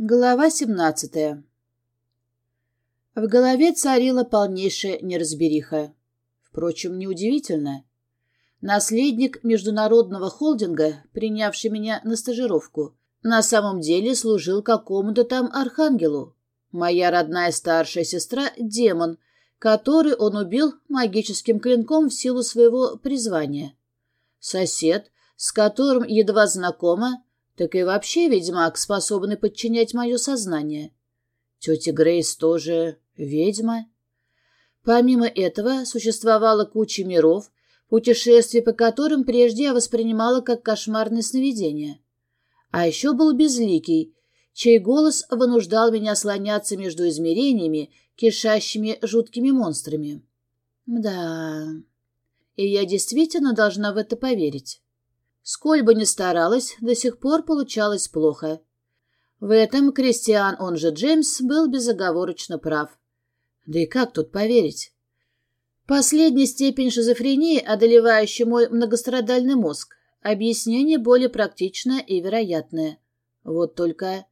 Глава 17 В голове царила полнейшая неразбериха. Впрочем, неудивительно. Наследник международного холдинга, принявший меня на стажировку, на самом деле служил какому-то там архангелу. Моя родная старшая сестра — демон, который он убил магическим клинком в силу своего призвания. Сосед, с которым едва знакома, так и вообще ведьмак, способный подчинять мое сознание. Тетя Грейс тоже ведьма. Помимо этого, существовала куча миров, путешествия по которым прежде я воспринимала как кошмарное сновидение. А еще был Безликий, чей голос вынуждал меня слоняться между измерениями, кишащими жуткими монстрами. Да, и я действительно должна в это поверить. Сколь бы ни старалась, до сих пор получалось плохо. В этом Кристиан, он же Джеймс, был безоговорочно прав. Да и как тут поверить? Последняя степень шизофрении, одолевающая мой многострадальный мозг, объяснение более практичное и вероятное. Вот только...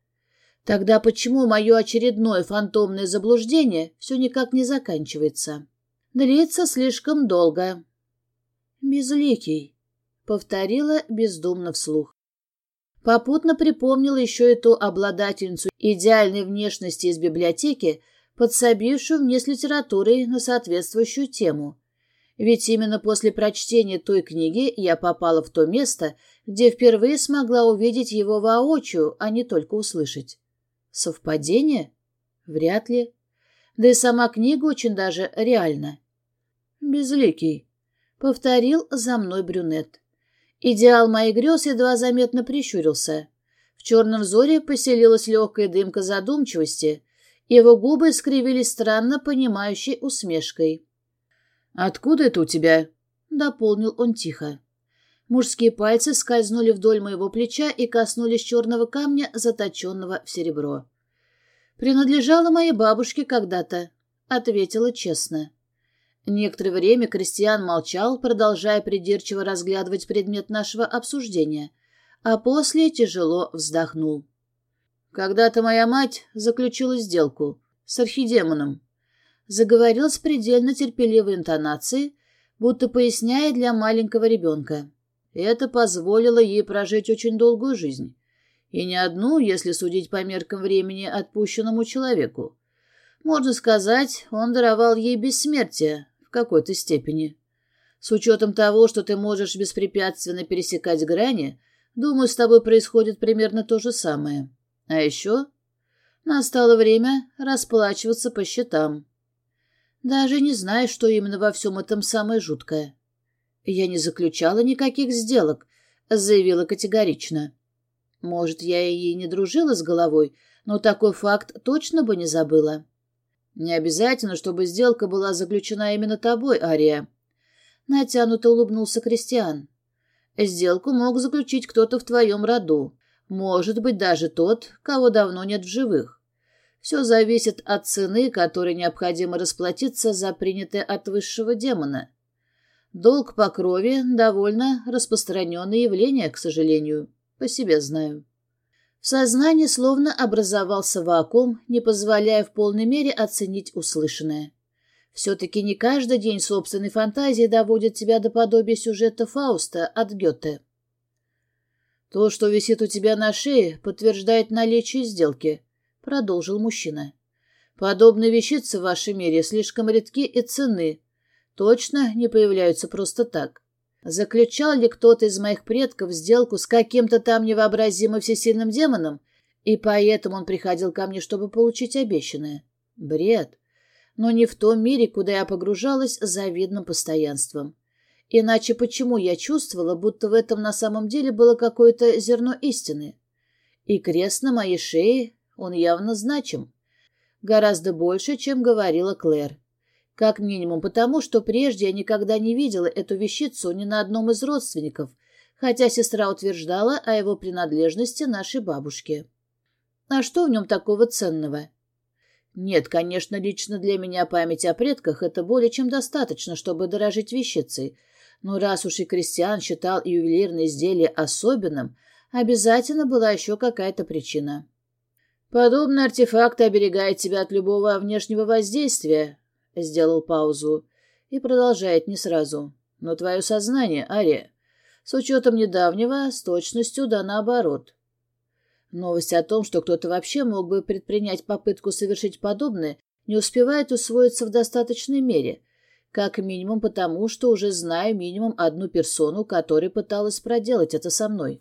Тогда почему мое очередное фантомное заблуждение все никак не заканчивается? Длится слишком долго. Безликий. Повторила бездумно вслух. Попутно припомнила еще и ту обладательницу идеальной внешности из библиотеки, подсобившую мне с литературой на соответствующую тему. Ведь именно после прочтения той книги я попала в то место, где впервые смогла увидеть его воочию, а не только услышать. Совпадение? Вряд ли. Да и сама книга очень даже реальна. «Безликий», — повторил за мной брюнет. Идеал моих грез едва заметно прищурился. В черном взоре поселилась легкая дымка задумчивости, его губы скривились странно понимающей усмешкой. «Откуда это у тебя?» — дополнил он тихо. Мужские пальцы скользнули вдоль моего плеча и коснулись черного камня, заточенного в серебро. «Принадлежала моей бабушке когда-то», — ответила честно. Некоторое время Кристиан молчал, продолжая придирчиво разглядывать предмет нашего обсуждения, а после тяжело вздохнул. «Когда-то моя мать заключила сделку с архидемоном», заговорил с предельно терпеливой интонацией, будто поясняя для маленького ребенка. Это позволило ей прожить очень долгую жизнь. И не одну, если судить по меркам времени, отпущенному человеку. Можно сказать, он даровал ей бессмертие, какой-то степени. С учетом того, что ты можешь беспрепятственно пересекать грани, думаю, с тобой происходит примерно то же самое. А еще настало время расплачиваться по счетам. Даже не знаю, что именно во всем этом самое жуткое. Я не заключала никаких сделок, заявила категорично. Может, я и не дружила с головой, но такой факт точно бы не забыла. Не обязательно, чтобы сделка была заключена именно тобой, Ария. Натянуто улыбнулся Кристиан. Сделку мог заключить кто-то в твоем роду. Может быть, даже тот, кого давно нет в живых. Все зависит от цены, которой необходимо расплатиться за принятое от высшего демона. Долг по крови — довольно распространенное явление, к сожалению. По себе знаю. В сознании словно образовался вакуум, не позволяя в полной мере оценить услышанное. Все-таки не каждый день собственной фантазии доводит тебя до подобия сюжета Фауста от Гёте. «То, что висит у тебя на шее, подтверждает наличие сделки», — продолжил мужчина. «Подобные вещицы в вашем мире слишком редки и ценны. Точно не появляются просто так. Заключал ли кто-то из моих предков сделку с каким-то там невообразимо всесильным демоном, и поэтому он приходил ко мне, чтобы получить обещанное? Бред. Но не в том мире, куда я погружалась завидным постоянством. Иначе почему я чувствовала, будто в этом на самом деле было какое-то зерно истины? И крест на моей шее, он явно значим. Гораздо больше, чем говорила Клэр. Как минимум потому, что прежде я никогда не видела эту вещицу ни на одном из родственников, хотя сестра утверждала о его принадлежности нашей бабушке. А что в нем такого ценного? Нет, конечно, лично для меня память о предках — это более чем достаточно, чтобы дорожить вещицей, но раз уж и крестьян считал ювелирное изделие особенным, обязательно была еще какая-то причина. Подобный артефакт оберегает тебя от любого внешнего воздействия, — сделал паузу и продолжает не сразу. Но твое сознание, Ария, с учетом недавнего, с точностью да наоборот. Новость о том, что кто-то вообще мог бы предпринять попытку совершить подобное, не успевает усвоиться в достаточной мере, как минимум потому, что уже знаю минимум одну персону, которая пыталась проделать это со мной.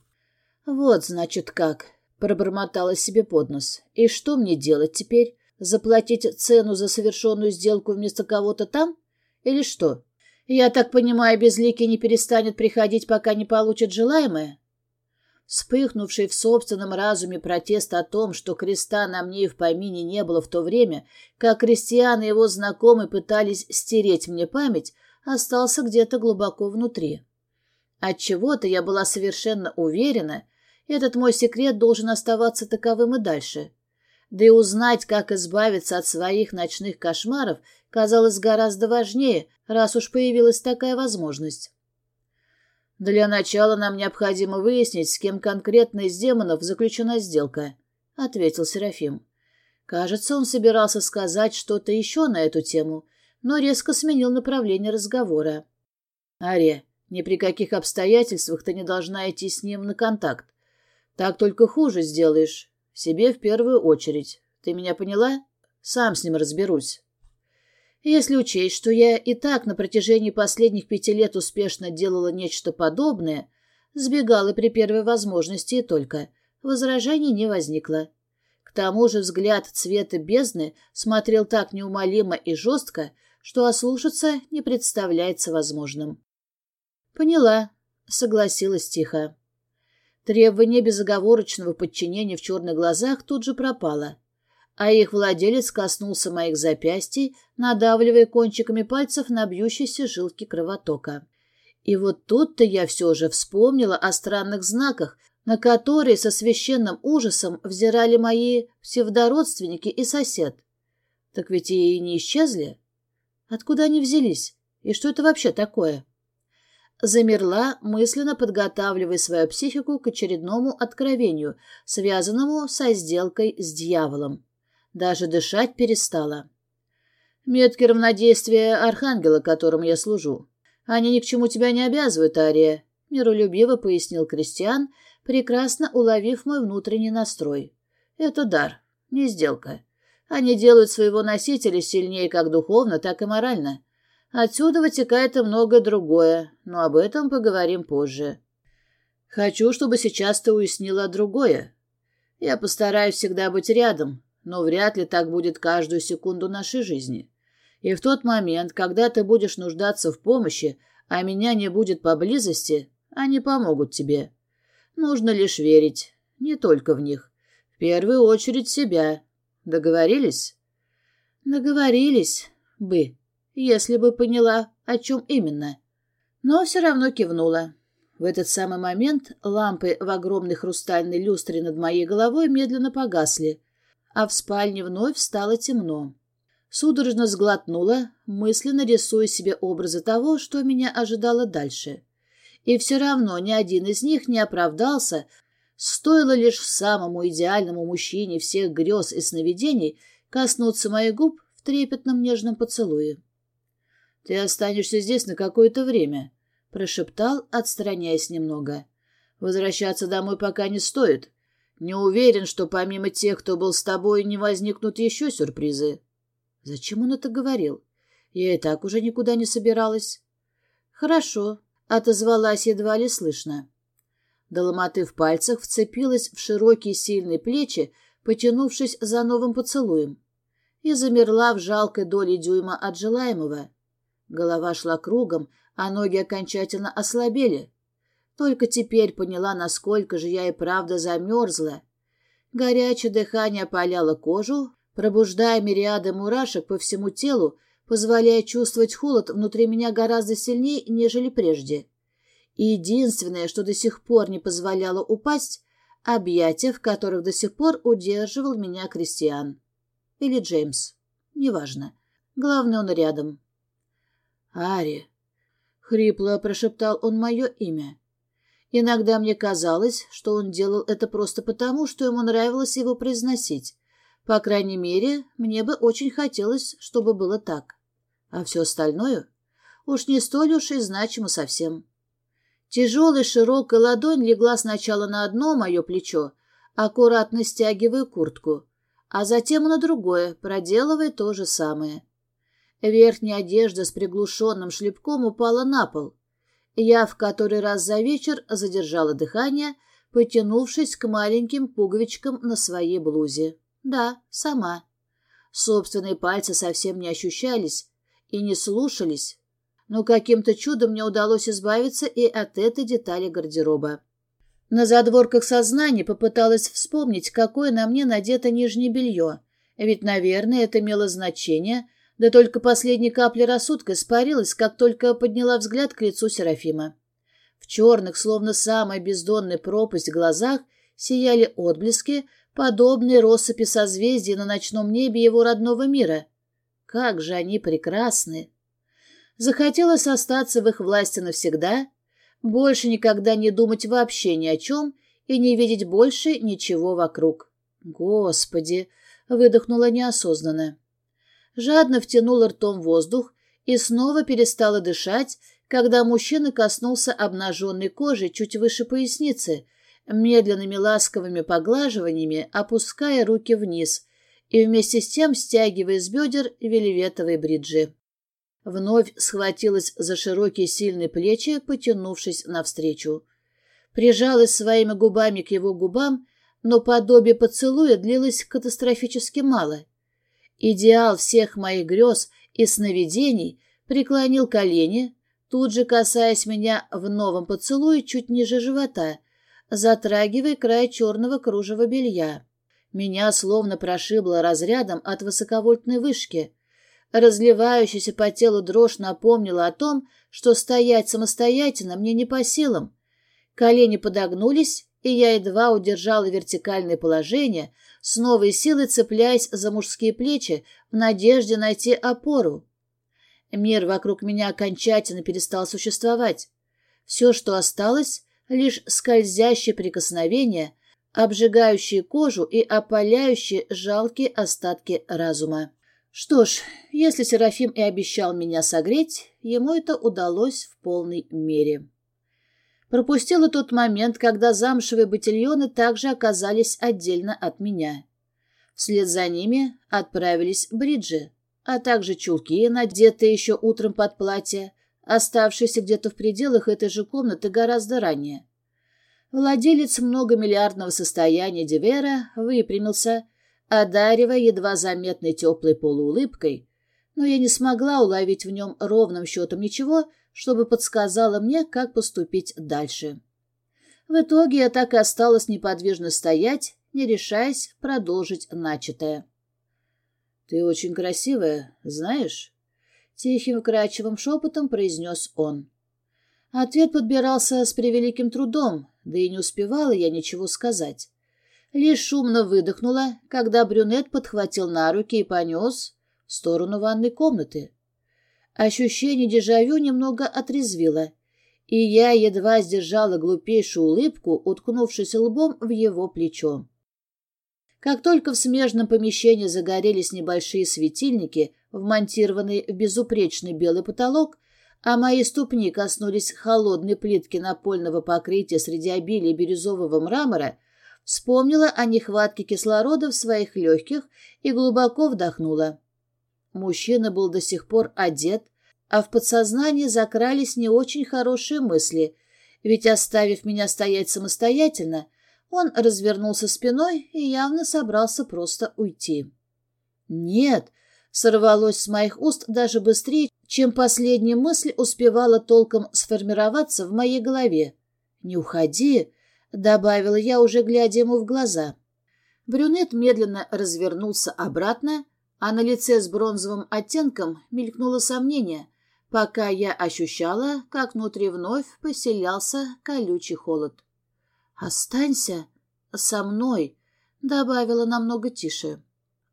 «Вот, значит, как», — пробормотала себе под нос. «И что мне делать теперь? Заплатить цену за совершенную сделку вместо кого-то там? Или что? Я так понимаю, Безликий не перестанет приходить, пока не получит желаемое?» Вспыхнувший в собственном разуме протест о том, что креста на мне и в помине не было в то время, как крестьян и его знакомые пытались стереть мне память, остался где-то глубоко внутри. Отчего-то я была совершенно уверена, этот мой секрет должен оставаться таковым и дальше. Да и узнать, как избавиться от своих ночных кошмаров, казалось гораздо важнее, раз уж появилась такая возможность. «Для начала нам необходимо выяснить, с кем конкретно из демонов заключена сделка», — ответил Серафим. Кажется, он собирался сказать что-то еще на эту тему, но резко сменил направление разговора. «Ария, ни при каких обстоятельствах ты не должна идти с ним на контакт. Так только хуже сделаешь. Себе в первую очередь. Ты меня поняла? Сам с ним разберусь». Если учесть, что я и так на протяжении последних пяти лет успешно делала нечто подобное, сбегала при первой возможности и только, возражений не возникло. К тому же взгляд цвета бездны смотрел так неумолимо и жестко, что ослушаться не представляется возможным. «Поняла», — согласилась тихо. Требование безоговорочного подчинения в черных глазах тут же пропало а их владелец коснулся моих запястий, надавливая кончиками пальцев на бьющиеся жилки кровотока. И вот тут-то я все же вспомнила о странных знаках, на которые со священным ужасом взирали мои псевдородственники и сосед. Так ведь и не исчезли. Откуда они взялись? И что это вообще такое? Замерла, мысленно подготавливая свою психику к очередному откровению, связанному со сделкой с дьяволом. Даже дышать перестала. Метки равнодействия архангела, которому я служу. Они ни к чему тебя не обязывают, Ария, — миролюбиво пояснил Кристиан, прекрасно уловив мой внутренний настрой. Это дар, не сделка. Они делают своего носителя сильнее как духовно, так и морально. Отсюда вытекает и многое другое, но об этом поговорим позже. Хочу, чтобы сейчас ты уяснила другое. Я постараюсь всегда быть рядом, но вряд ли так будет каждую секунду нашей жизни. И в тот момент, когда ты будешь нуждаться в помощи, а меня не будет поблизости, они помогут тебе. Нужно лишь верить, не только в них. В первую очередь себя. Договорились? Договорились бы, если бы поняла, о чем именно. Но все равно кивнула. В этот самый момент лампы в огромной хрустальной люстре над моей головой медленно погасли, а в спальне вновь стало темно. Судорожно сглотнула, мысленно рисуя себе образы того, что меня ожидало дальше. И все равно ни один из них не оправдался, стоило лишь самому идеальному мужчине всех грез и сновидений коснуться моих губ в трепетном нежном поцелуе. «Ты останешься здесь на какое-то время», — прошептал, отстраняясь немного. «Возвращаться домой пока не стоит. Не уверен, что помимо тех, кто был с тобой, не возникнут еще сюрпризы. Зачем он это говорил? Я и так уже никуда не собиралась. Хорошо, отозвалась едва ли слышно. До ломоты в пальцах вцепилась в широкие сильные плечи, потянувшись за новым поцелуем, и замерла в жалкой доле дюйма от желаемого. Голова шла кругом, а ноги окончательно ослабели. Только теперь поняла, насколько же я и правда замерзла. Горячее дыхание опаляло кожу, пробуждая мириады мурашек по всему телу, позволяя чувствовать холод внутри меня гораздо сильнее, нежели прежде. И единственное, что до сих пор не позволяло упасть, объятия, в которых до сих пор удерживал меня Кристиан. Или Джеймс. Неважно. Главное, он рядом. «Ари!» — хрипло прошептал он мое имя Иногда мне казалось, что он делал это просто потому, что ему нравилось его произносить. По крайней мере, мне бы очень хотелось, чтобы было так. А все остальное уж не столь уж и значимо совсем. Тяжелая широкая ладонь легла сначала на одно мое плечо, аккуратно стягивая куртку, а затем на другое, проделывая то же самое. Верхняя одежда с приглушенным шлепком упала на пол. Я в который раз за вечер задержала дыхание, потянувшись к маленьким пуговичкам на своей блузе. Да, сама. Собственные пальцы совсем не ощущались и не слушались, но каким-то чудом мне удалось избавиться и от этой детали гардероба. На задворках сознания попыталась вспомнить, какое на мне надето нижнее белье, ведь, наверное, это имело значение, да только последняя капля рассудка испарилась, как только подняла взгляд к лицу Серафима. В черных, словно самая бездонная пропасть, глазах сияли отблески, подобные россыпи созвездий на ночном небе его родного мира. Как же они прекрасны! Захотелось остаться в их власти навсегда, больше никогда не думать вообще ни о чем и не видеть больше ничего вокруг. «Господи!» — выдохнула неосознанно жадно втянула ртом воздух и снова перестала дышать, когда мужчина коснулся обнаженной кожи чуть выше поясницы, медленными ласковыми поглаживаниями опуская руки вниз и вместе с тем стягивая с бедер вельветовые бриджи. Вновь схватилась за широкие сильные плечи, потянувшись навстречу. Прижалась своими губами к его губам, но подобие поцелуя длилось катастрофически мало — Идеал всех моих грез и сновидений преклонил колени, тут же касаясь меня в новом поцелуе чуть ниже живота, затрагивая край черного кружева белья. Меня словно прошибло разрядом от высоковольтной вышки. Разливающаяся по телу дрожь напомнила о том, что стоять самостоятельно мне не по силам. Колени подогнулись, и я едва удержала вертикальное положение, с новой силой цепляясь за мужские плечи в надежде найти опору. Мир вокруг меня окончательно перестал существовать. Все, что осталось, лишь скользящие прикосновения, обжигающие кожу и опаляющие жалкие остатки разума. Что ж, если Серафим и обещал меня согреть, ему это удалось в полной мере. Пропустила тот момент, когда замшевые ботильоны также оказались отдельно от меня. Вслед за ними отправились бриджи, а также чулки, надетые еще утром под платье, оставшиеся где-то в пределах этой же комнаты гораздо ранее. Владелец многомиллиардного состояния Дивера выпрямился, одаривая едва заметной теплой полуулыбкой, но я не смогла уловить в нем ровным счетом ничего, чтобы подсказала мне, как поступить дальше. В итоге я так и осталась неподвижно стоять, не решаясь продолжить начатое. «Ты очень красивая, знаешь?» Тихим вкрадчивым шепотом произнес он. Ответ подбирался с превеликим трудом, да и не успевала я ничего сказать. Лишь шумно выдохнула, когда брюнет подхватил на руки и понес в сторону ванной комнаты. Ощущение дежавю немного отрезвило, и я едва сдержала глупейшую улыбку, уткнувшись лбом в его плечо. Как только в смежном помещении загорелись небольшие светильники, вмонтированные в безупречный белый потолок, а мои ступни коснулись холодной плитки напольного покрытия среди обилия бирюзового мрамора, вспомнила о нехватке кислорода в своих легких и глубоко вдохнула. Мужчина был до сих пор одет, а в подсознании закрались не очень хорошие мысли, ведь, оставив меня стоять самостоятельно, он развернулся спиной и явно собрался просто уйти. «Нет!» — сорвалось с моих уст даже быстрее, чем последняя мысль успевала толком сформироваться в моей голове. «Не уходи!» — добавила я, уже глядя ему в глаза. Брюнет медленно развернулся обратно, а на лице с бронзовым оттенком мелькнуло сомнение, пока я ощущала, как внутри вновь поселялся колючий холод. «Останься со мной», — добавила намного тише.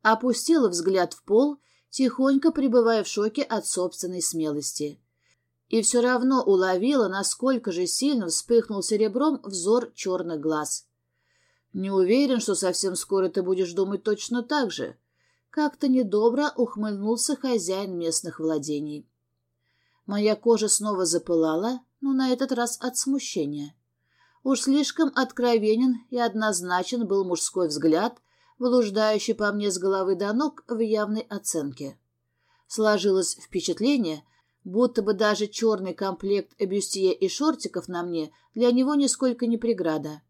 Опустила взгляд в пол, тихонько пребывая в шоке от собственной смелости. и все равно уловила, насколько же сильно вспыхнул серебром взор черных глаз. «Не уверен, что совсем скоро ты будешь думать точно так же», как-то недобро ухмыльнулся хозяин местных владений. Моя кожа снова запылала, но на этот раз от смущения. Уж слишком откровенен и однозначен был мужской взгляд, блуждающий по мне с головы до ног в явной оценке. Сложилось впечатление, будто бы даже черный комплект бюстье и шортиков на мне для него нисколько не преграда.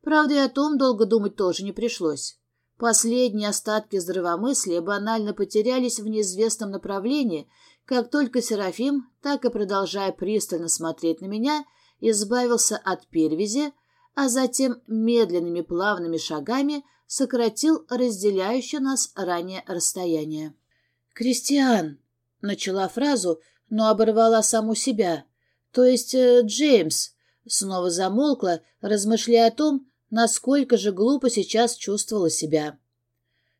Правда, и о том долго думать тоже не пришлось. Последние остатки здравомыслия банально потерялись в неизвестном направлении, как только Серафим, так и продолжая пристально смотреть на меня, избавился от перевязи, а затем медленными плавными шагами сократил разделяющее нас ранее расстояние. «Кристиан!» — начала фразу, но оборвала саму себя. «То есть э, Джеймс!» Снова замолкла, размышляя о том, насколько же глупо сейчас чувствовала себя.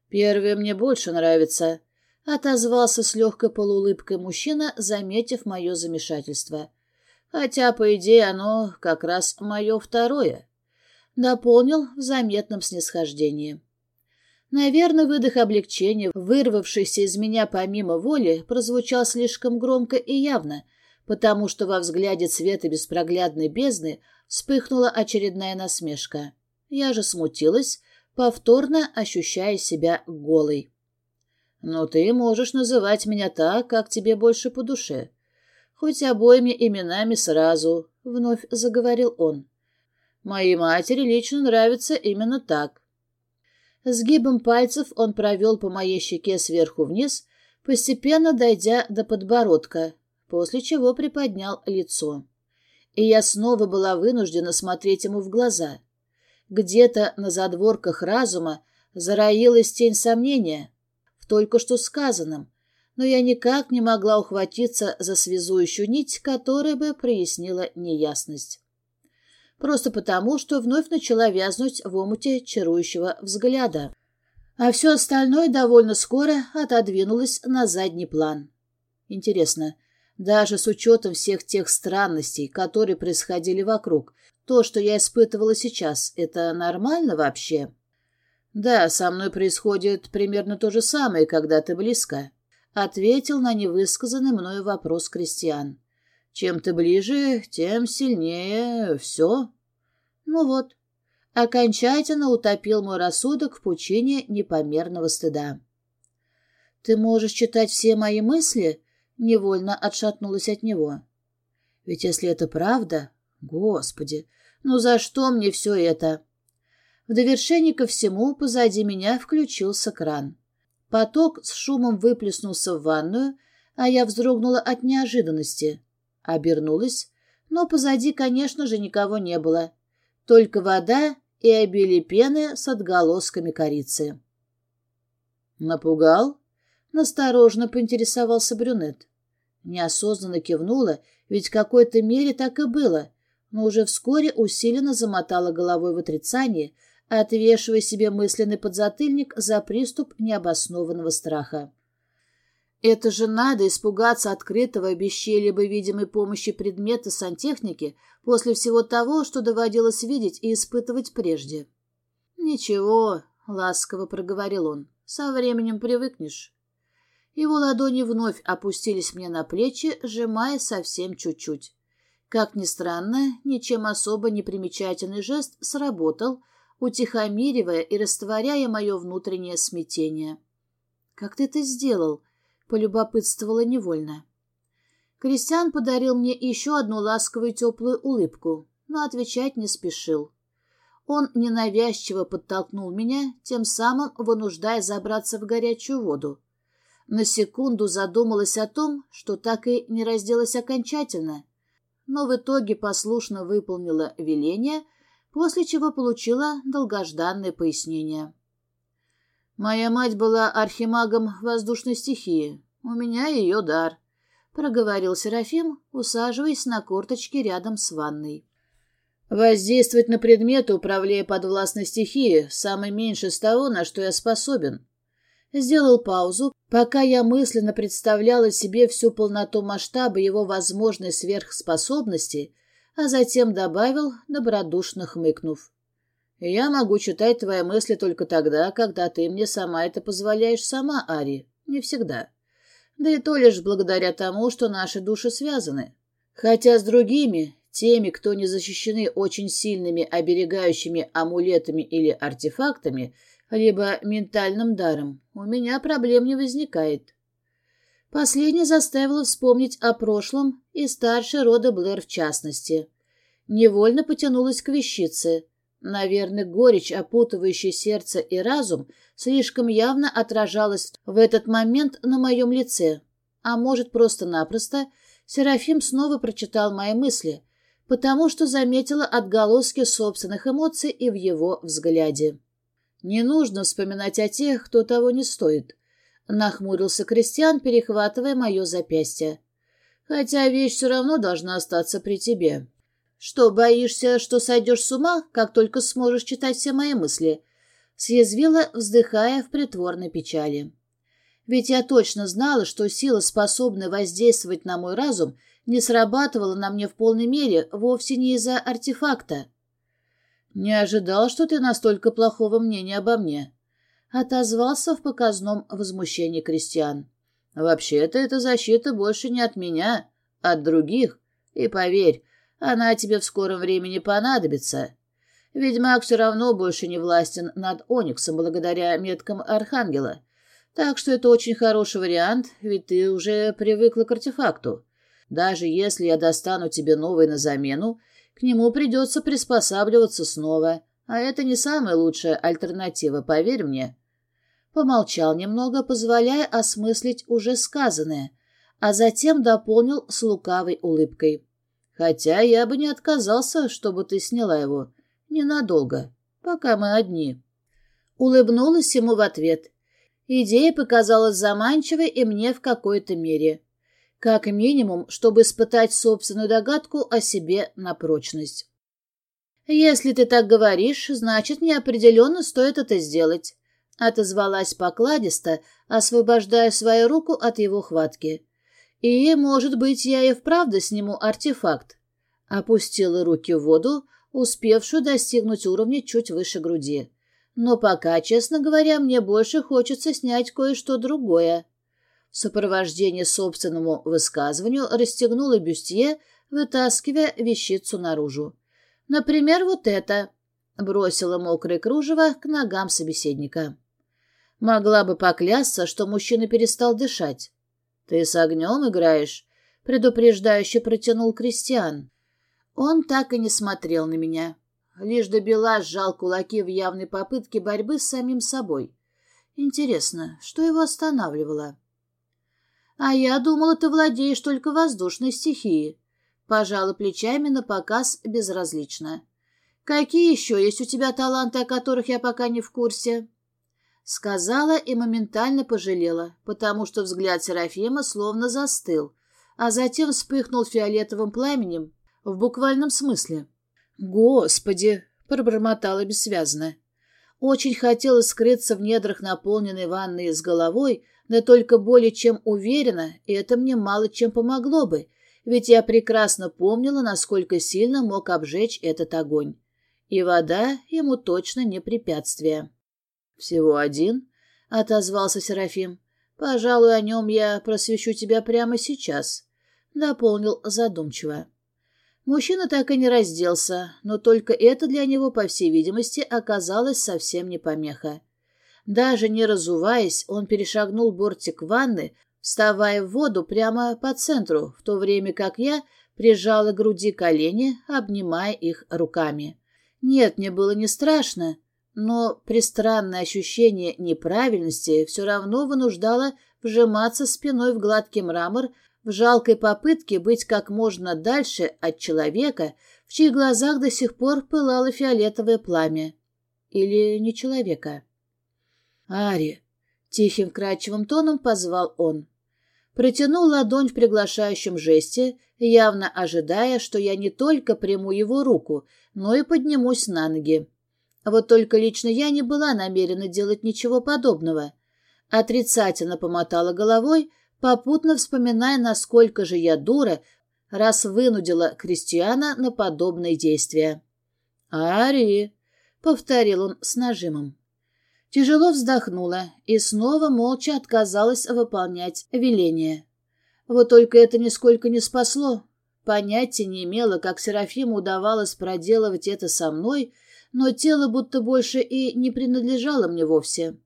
«Первое мне больше нравится», — отозвался с легкой полуулыбкой мужчина, заметив мое замешательство. «Хотя, по идее, оно как раз мое второе», — дополнил в заметном снисхождении. Наверное, выдох облегчения, вырвавшийся из меня помимо воли, прозвучал слишком громко и явно, потому что во взгляде цвета беспроглядной бездны вспыхнула очередная насмешка. Я же смутилась, повторно ощущая себя голой. «Но ты можешь называть меня так, как тебе больше по душе. Хоть обоими именами сразу», — вновь заговорил он. «Моей матери лично нравится именно так. Сгибом пальцев он провел по моей щеке сверху вниз, постепенно дойдя до подбородка, после чего приподнял лицо. И я снова была вынуждена смотреть ему в глаза. Где-то на задворках разума зароилась тень сомнения в только что сказанном, но я никак не могла ухватиться за связующую нить, которая бы прояснила неясность просто потому, что вновь начала вязнуть в омуте чарующего взгляда. А все остальное довольно скоро отодвинулось на задний план. Интересно, даже с учетом всех тех странностей, которые происходили вокруг, то, что я испытывала сейчас, это нормально вообще? Да, со мной происходит примерно то же самое, когда ты близко, ответил на невысказанный мною вопрос Кристиан. Чем ты ближе, тем сильнее все. Ну вот, окончательно утопил мой рассудок в пучине непомерного стыда. «Ты можешь читать все мои мысли?» — невольно отшатнулась от него. «Ведь если это правда... Господи, ну за что мне все это?» В довершение ко всему позади меня включился кран. Поток с шумом выплеснулся в ванную, а я вздрогнула от неожиданности. Обернулась, но позади, конечно же, никого не было. Только вода и обилие пены с отголосками корицы. «Напугал?» — насторожно поинтересовался брюнет. Неосознанно кивнула, ведь в какой-то мере так и было, но уже вскоре усиленно замотала головой в отрицании, отвешивая себе мысленный подзатыльник за приступ необоснованного страха. Это же надо испугаться открытого без чьей-либо видимой помощи предмета сантехники после всего того, что доводилось видеть и испытывать прежде. «Ничего», — ласково проговорил он, — «со временем привыкнешь». Его ладони вновь опустились мне на плечи, сжимая совсем чуть-чуть. Как ни странно, ничем особо не примечательный жест сработал, утихомиривая и растворяя мое внутреннее смятение. «Как ты это сделал?» полюбопытствовала невольно. Кристиан подарил мне еще одну ласковую теплую улыбку, но отвечать не спешил. Он ненавязчиво подтолкнул меня, тем самым вынуждая забраться в горячую воду. На секунду задумалась о том, что так и не разделась окончательно, но в итоге послушно выполнила веление, после чего получила долгожданное пояснение. Моя мать была архимагом воздушной стихии. У меня ее дар, — проговорил Серафим, усаживаясь на корточки рядом с ванной. Воздействовать на предметы, управляя подвластной стихией, самое меньше с того, на что я способен. Сделал паузу, пока я мысленно представляла себе всю полноту масштаба его возможной сверхспособности, а затем добавил, добродушно хмыкнув. «Я могу читать твои мысли только тогда, когда ты мне сама это позволяешь сама, Ари. Не всегда. Да и то лишь благодаря тому, что наши души связаны. Хотя с другими, теми, кто не защищены очень сильными оберегающими амулетами или артефактами, либо ментальным даром, у меня проблем не возникает. Последнее заставило вспомнить о прошлом и старшей рода Блэр в частности. Невольно потянулась к вещице. Наверное, горечь, опутывающая сердце и разум, слишком явно отражалась в этот момент на моем лице. А может, просто-напросто Серафим снова прочитал мои мысли, потому что заметила отголоски собственных эмоций и в его взгляде. «Не нужно вспоминать о тех, кто того не стоит», — нахмурился Кристиан, перехватывая мое запястье. «Хотя вещь все равно должна остаться при тебе». «Что, боишься, что сойдешь с ума, как только сможешь читать все мои мысли?» — съязвила, вздыхая в притворной печали. Ведь я точно знала, что сила, способная воздействовать на мой разум, не срабатывала на мне в полной мере вовсе не из-за артефакта. «Не ожидал, что ты настолько плохого мнения обо мне», — отозвался в показном возмущении крестьян. «Вообще-то эта защита больше не от меня, а от других. И поверь, она тебе в скором времени понадобится. Ведьмак все равно больше не властен над Ониксом благодаря меткам Архангела. Так что это очень хороший вариант, ведь ты уже привыкла к артефакту. Даже если я достану тебе новый на замену, к нему придется приспосабливаться снова, а это не самая лучшая альтернатива, поверь мне. Помолчал немного, позволяя осмыслить уже сказанное, а затем дополнил с лукавой улыбкой. Хотя я бы не отказался, чтобы ты сняла его. Ненадолго, пока мы одни. Улыбнулась ему в ответ. Идея показалась заманчивой и мне в какой-то мере как минимум, чтобы испытать собственную догадку о себе на прочность. «Если ты так говоришь, значит, мне определенно стоит это сделать», — отозвалась покладисто, освобождая свою руку от его хватки. «И, может быть, я и вправду сниму артефакт». Опустила руки в воду, успевшую достигнуть уровня чуть выше груди. «Но пока, честно говоря, мне больше хочется снять кое-что другое» в сопровождении собственному высказыванию расстегнула бюстье, вытаскивая вещицу наружу. «Например, вот это», — бросила мокрое кружево к ногам собеседника. Могла бы поклясться, что мужчина перестал дышать. «Ты с огнем играешь?» — предупреждающе протянул Кристиан. Он так и не смотрел на меня. Лишь добила сжал кулаки в явной попытке борьбы с самим собой. Интересно, что его останавливало? «А я думала, ты владеешь только воздушной стихией». Пожала плечами на показ безразлично. «Какие еще есть у тебя таланты, о которых я пока не в курсе?» Сказала и моментально пожалела, потому что взгляд Серафима словно застыл, а затем вспыхнул фиолетовым пламенем в буквальном смысле. «Господи!» — пробормотала бессвязно. Очень хотелось скрыться в недрах наполненной ванной с головой, но только более чем уверена, это мне мало чем помогло бы, ведь я прекрасно помнила, насколько сильно мог обжечь этот огонь. И вода ему точно не препятствие. «Всего один?» — отозвался Серафим. «Пожалуй, о нем я просвещу тебя прямо сейчас», — дополнил задумчиво. Мужчина так и не разделся, но только это для него, по всей видимости, оказалось совсем не помеха. Даже не разуваясь, он перешагнул бортик ванны, вставая в воду прямо по центру, в то время как я прижала к груди колени, обнимая их руками. Нет, мне было не страшно, но пристранное ощущение неправильности все равно вынуждало вжиматься спиной в гладкий мрамор в жалкой попытке быть как можно дальше от человека, в чьих глазах до сих пор пылало фиолетовое пламя. Или не человека. «Ари!» — тихим вкрадчивым тоном позвал он. Протянул ладонь в приглашающем жесте, явно ожидая, что я не только приму его руку, но и поднимусь на ноги. Вот только лично я не была намерена делать ничего подобного. Отрицательно помотала головой, попутно вспоминая, насколько же я дура, раз вынудила Кристиана на подобные действия. «Ари!» — повторил он с нажимом. Тяжело вздохнула и снова молча отказалась выполнять веление. Вот только это нисколько не спасло. Понятия не имела, как Серафиму удавалось проделывать это со мной, но тело будто больше и не принадлежало мне вовсе.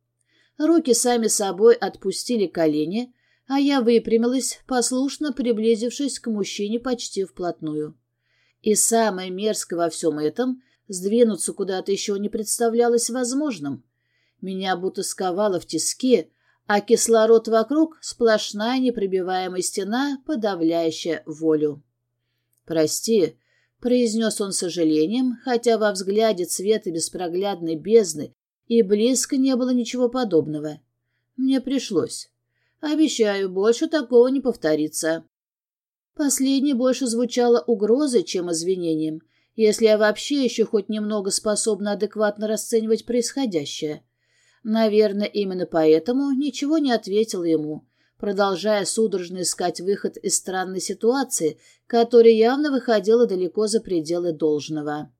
Руки сами собой отпустили колени, а я выпрямилась, послушно приблизившись к мужчине почти вплотную. И самое мерзкое во всем этом — сдвинуться куда-то еще не представлялось возможным. Меня будто сковало в тиске, а кислород вокруг — сплошная непробиваемая стена, подавляющая волю. «Прости», — произнес он с сожалением, хотя во взгляде цвета беспроглядной бездны и близко не было ничего подобного. «Мне пришлось. Обещаю, больше такого не повторится». Последнее больше звучало угрозой, чем извинением, если я вообще еще хоть немного способна адекватно расценивать происходящее. Наверное, именно поэтому ничего не ответила ему, продолжая судорожно искать выход из странной ситуации, которая явно выходила далеко за пределы должного.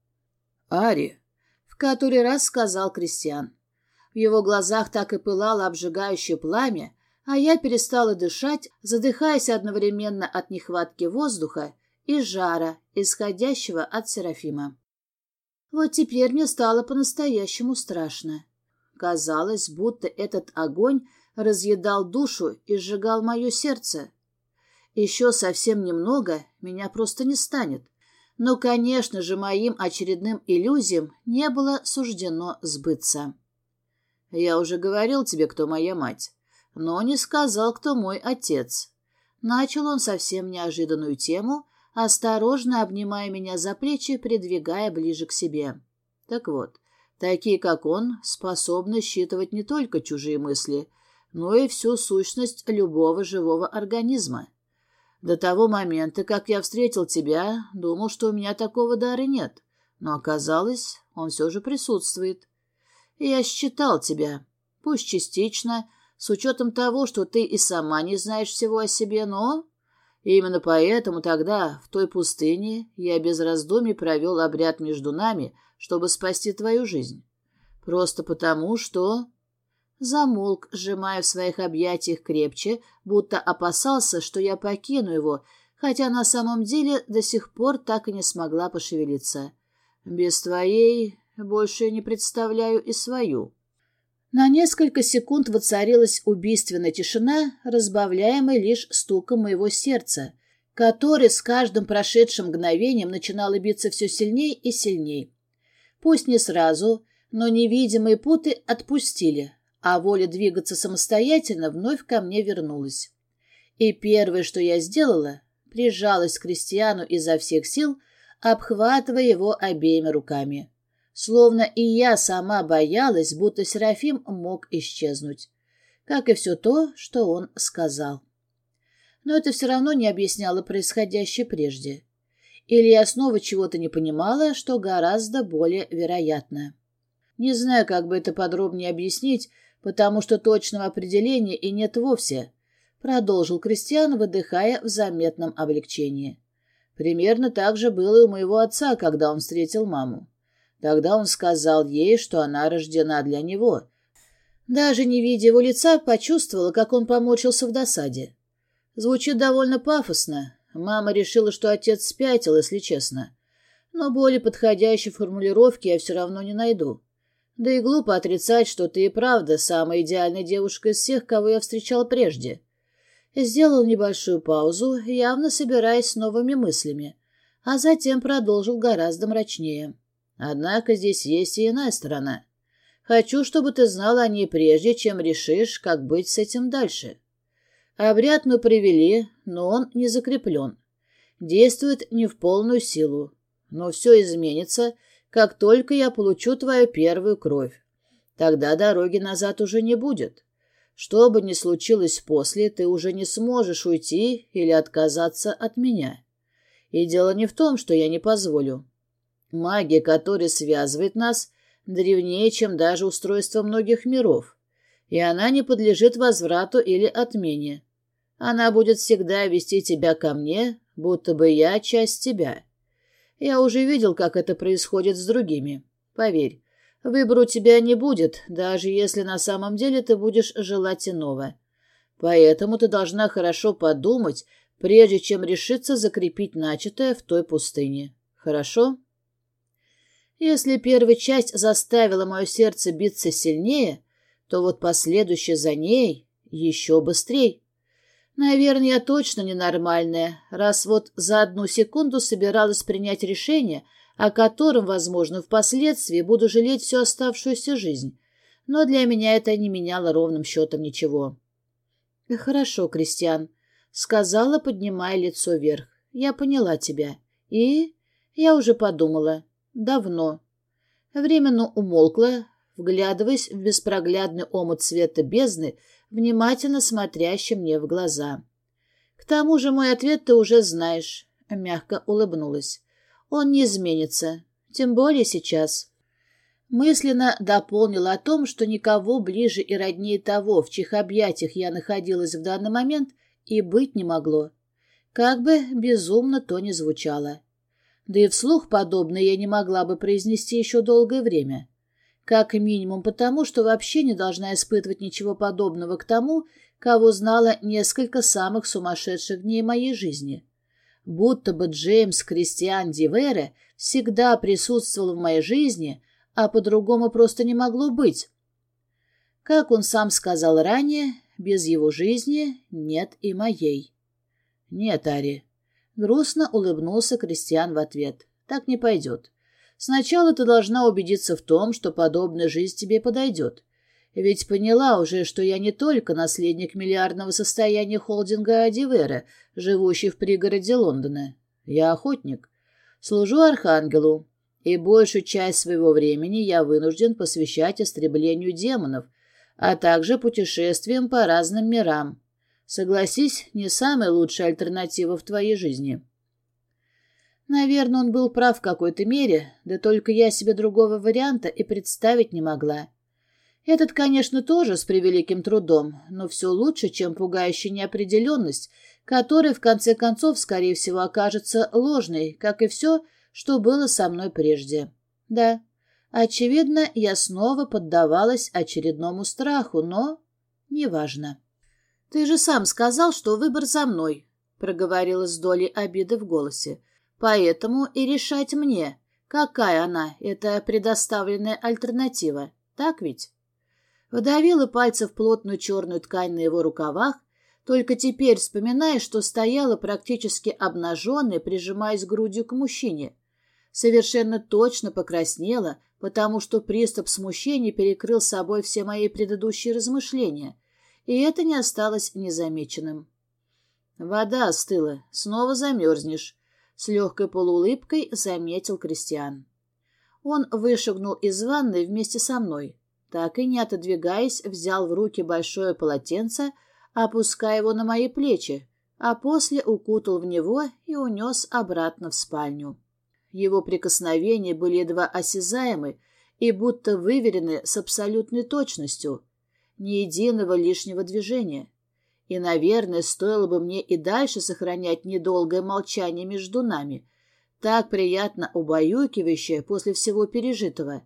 «Ари», — в который раз сказал Кристиан. В его глазах так и пылало обжигающее пламя, а я перестала дышать, задыхаясь одновременно от нехватки воздуха и жара, исходящего от Серафима. Вот теперь мне стало по-настоящему страшно. Казалось, будто этот огонь разъедал душу и сжигал мое сердце. Еще совсем немного, меня просто не станет. Но, конечно же, моим очередным иллюзиям не было суждено сбыться. Я уже говорил тебе, кто моя мать, но не сказал, кто мой отец. Начал он совсем неожиданную тему, осторожно обнимая меня за плечи, придвигая ближе к себе. Так вот, такие, как он, способны считывать не только чужие мысли, но и всю сущность любого живого организма. До того момента, как я встретил тебя, думал, что у меня такого дара нет, но оказалось, он все же присутствует. Я считал тебя, пусть частично, с учетом того, что ты и сама не знаешь всего о себе, но и именно поэтому тогда, в той пустыне, я без раздумий провел обряд между нами, чтобы спасти твою жизнь. Просто потому, что...» Замолк, сжимая в своих объятиях крепче, будто опасался, что я покину его, хотя на самом деле до сих пор так и не смогла пошевелиться. «Без твоей больше не представляю и свою». На несколько секунд воцарилась убийственная тишина, разбавляемая лишь стуком моего сердца, который с каждым прошедшим мгновением начинало биться все сильнее и сильнее. Пусть не сразу, но невидимые путы отпустили, а воля двигаться самостоятельно вновь ко мне вернулась. И первое, что я сделала, прижалась к Кристиану изо всех сил, обхватывая его обеими руками словно и я сама боялась, будто Серафим мог исчезнуть, как и все то, что он сказал. Но это все равно не объясняло происходящее прежде. Или я снова чего-то не понимала, что гораздо более вероятно. Не знаю, как бы это подробнее объяснить, потому что точного определения и нет вовсе, продолжил Кристиан, выдыхая в заметном облегчении. Примерно так же было и у моего отца, когда он встретил маму. Тогда он сказал ей, что она рождена для него. Даже не видя его лица, почувствовала, как он помочился в досаде. Звучит довольно пафосно. Мама решила, что отец спятил, если честно. Но более подходящей формулировки я все равно не найду. Да и глупо отрицать, что ты и правда самая идеальная девушка из всех, кого я встречал прежде. Сделал небольшую паузу, явно собираясь с новыми мыслями, а затем продолжил гораздо мрачнее. Однако здесь есть и иная сторона. Хочу, чтобы ты знал о ней прежде, чем решишь, как быть с этим дальше. Обряд мы провели, но он не закреплен. Действует не в полную силу. Но все изменится, как только я получу твою первую кровь. Тогда дороги назад уже не будет. Что бы ни случилось после, ты уже не сможешь уйти или отказаться от меня. И дело не в том, что я не позволю. Магия, которая связывает нас, древнее, чем даже устройство многих миров. и она не подлежит возврату или отмене. Она будет всегда вести тебя ко мне, будто бы я часть тебя. Я уже видел, как это происходит с другими. Поверь, выбору тебя не будет, даже если на самом деле ты будешь желать иного. Поэтому ты должна хорошо подумать, прежде чем решиться закрепить начатое в той пустыне. Хорошо? Если первая часть заставила мое сердце биться сильнее, то вот последующая за ней еще быстрее. Наверное, я точно ненормальная, раз вот за одну секунду собиралась принять решение, о котором, возможно, впоследствии буду жалеть всю оставшуюся жизнь. Но для меня это не меняло ровным счетом ничего. «Хорошо, Кристиан», — сказала, поднимая лицо вверх. «Я поняла тебя. И...» «Я уже подумала. Давно». Временно умолкла, вглядываясь в беспроглядный омут цвета бездны, внимательно смотрящий мне в глаза. «К тому же мой ответ ты уже знаешь», — мягко улыбнулась. «Он не изменится, тем более сейчас». Мысленно дополнила о том, что никого ближе и роднее того, в чьих объятиях я находилась в данный момент, и быть не могло. Как бы безумно то ни звучало. Да и вслух подобное я не могла бы произнести еще долгое время. Как минимум потому, что вообще не должна испытывать ничего подобного к тому, кого знала несколько самых сумасшедших дней моей жизни. Будто бы Джеймс Кристиан Дивере всегда присутствовал в моей жизни, а по-другому просто не могло быть. Как он сам сказал ранее, без его жизни нет и моей. Нет, Ари. Грустно улыбнулся Кристиан в ответ. Так не пойдет. Сначала ты должна убедиться в том, что подобная жизнь тебе подойдет. Ведь поняла уже, что я не только наследник миллиардного состояния холдинга Адивера, живущий в пригороде Лондона. Я охотник. Служу Архангелу, и большую часть своего времени я вынужден посвящать истреблению демонов, а также путешествиям по разным мирам. Согласись, не самая лучшая альтернатива в твоей жизни. Наверное, он был прав в какой-то мере, да только я себе другого варианта и представить не могла. Этот, конечно, тоже с превеликим трудом, но все лучше, чем пугающая неопределенность, которая, в конце концов, скорее всего, окажется ложной, как и все, что было со мной прежде. Да, очевидно, я снова поддавалась очередному страху, но неважно. «Ты же сам сказал, что выбор за мной», — проговорила с долей обиды в голосе. Поэтому и решать мне, какая она, эта предоставленная альтернатива. Так ведь? Вдавила пальцы в плотную черную ткань на его рукавах, только теперь вспоминая, что стояла практически обнаженная, прижимаясь грудью к мужчине. Совершенно точно покраснела, потому что приступ смущения перекрыл собой все мои предыдущие размышления, и это не осталось незамеченным. «Вода остыла, снова замерзнешь», с легкой полуулыбкой заметил Кристиан. Он вышагнул из ванной вместе со мной. Так и не отодвигаясь, взял в руки большое полотенце, опуская его на мои плечи, а после укутал в него и унес обратно в спальню. Его прикосновения были едва осязаемы и будто выверены с абсолютной точностью. Ни единого лишнего движения. И, наверное, стоило бы мне и дальше сохранять недолгое молчание между нами, так приятно убаюкивающее после всего пережитого.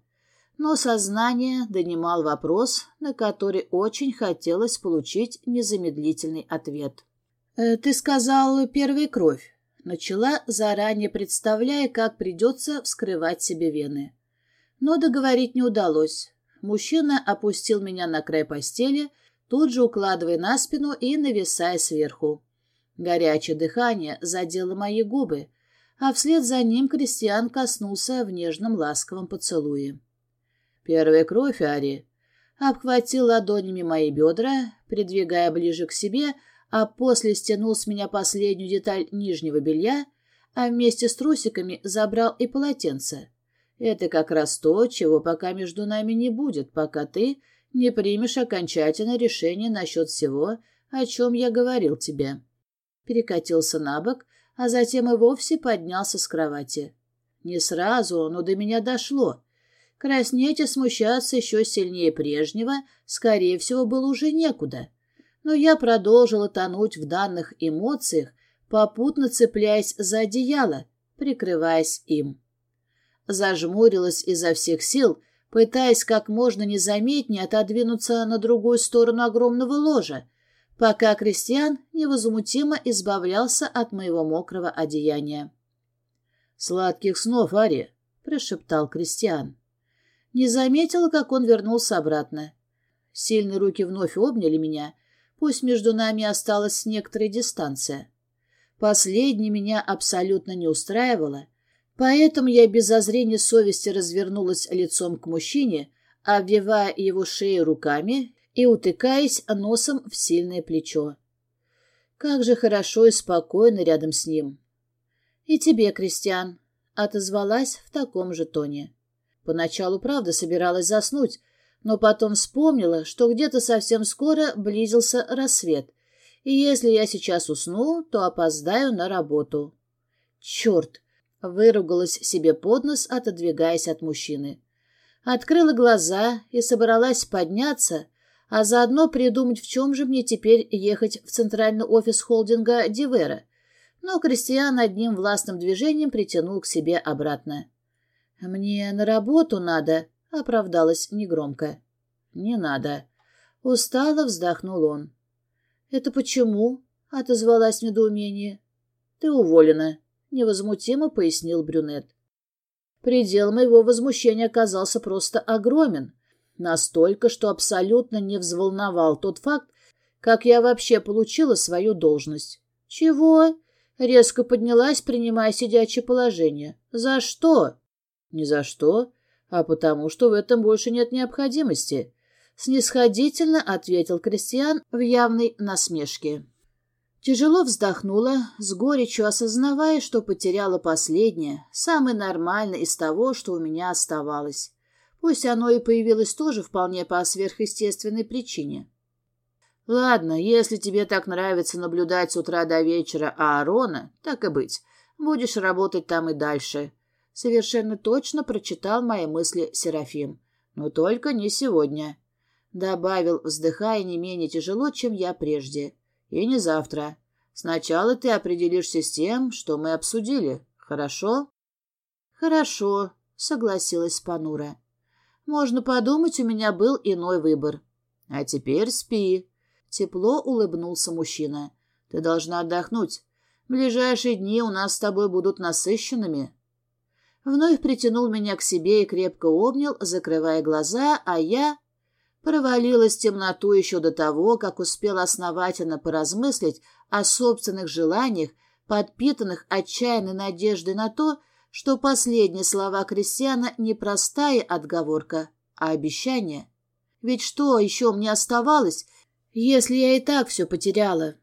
Но сознание донимал вопрос, на который очень хотелось получить незамедлительный ответ. «Э, «Ты сказал, первая кровь». Начала, заранее представляя, как придется вскрывать себе вены. Но договорить не удалось. Мужчина опустил меня на край постели, тут же укладывая на спину и нависая сверху. Горячее дыхание задело мои губы, а вслед за ним Кристиан коснулся в нежном ласковом поцелуе. Первая кровь Ари обхватил ладонями мои бедра, придвигая ближе к себе, а после стянул с меня последнюю деталь нижнего белья, а вместе с трусиками забрал и полотенце. Это как раз то, чего пока между нами не будет, пока ты не примешь окончательное решение насчет всего, о чем я говорил тебе. Перекатился на бок, а затем и вовсе поднялся с кровати. Не сразу, но до меня дошло. Краснеть и смущаться еще сильнее прежнего, скорее всего, было уже некуда. Но я продолжила тонуть в данных эмоциях, попутно цепляясь за одеяло, прикрываясь им. Зажмурилась изо всех сил, пытаясь как можно незаметнее отодвинуться на другую сторону огромного ложа, пока Кристиан невозмутимо избавлялся от моего мокрого одеяния. «Сладких снов, Ари!» — прошептал Кристиан. Не заметила, как он вернулся обратно. Сильные руки вновь обняли меня, пусть между нами осталась некоторая дистанция. Последнее меня абсолютно не устраивало, поэтому я без зазрения совести развернулась лицом к мужчине, обвивая его шею руками и утыкаясь носом в сильное плечо. Как же хорошо и спокойно рядом с ним. «И тебе, Кристиан», — отозвалась в таком же тоне. Поначалу, правда, собиралась заснуть, но потом вспомнила, что где-то совсем скоро близился рассвет, и если я сейчас усну, то опоздаю на работу. Черт! Выругалась себе под нос, отодвигаясь от мужчины. Открыла глаза и собралась подняться, а заодно придумать, в чем же мне теперь ехать в центральный офис холдинга Дивера. Но Кристиан одним властным движением притянул к себе обратно. «Мне на работу надо», — оправдалась негромко. «Не надо». Устало вздохнул он. «Это почему?» — отозвалась в недоумении. «Ты уволена», — невозмутимо пояснил брюнет. Предел моего возмущения оказался просто огромен. Настолько, что абсолютно не взволновал тот факт, как я вообще получила свою должность. «Чего?» — резко поднялась, принимая сидячее положение. «За что?» «Ни за что, а потому что в этом больше нет необходимости», — снисходительно ответил Кристиан в явной насмешке. Тяжело вздохнула, с горечью осознавая, что потеряла последнее, самое нормальное из того, что у меня оставалось. Пусть оно и появилось тоже вполне по сверхъестественной причине. «Ладно, если тебе так нравится наблюдать с утра до вечера Аарона, так и быть, будешь работать там и дальше», Совершенно точно прочитал мои мысли Серафим. Но только не сегодня. Добавил, вздыхая не менее тяжело, чем я прежде. И не завтра. Сначала ты определишься с тем, что мы обсудили. Хорошо? Хорошо, согласилась Панура. Можно подумать, у меня был иной выбор. А теперь спи. Тепло улыбнулся мужчина. Ты должна отдохнуть. Ближайшие дни у нас с тобой будут насыщенными вновь притянул меня к себе и крепко обнял, закрывая глаза, а я провалилась в темноту еще до того, как успела основательно поразмыслить о собственных желаниях, подпитанных отчаянной надеждой на то, что последние слова крестьяна не простая отговорка, а обещание. Ведь что еще мне оставалось, если я и так все потеряла?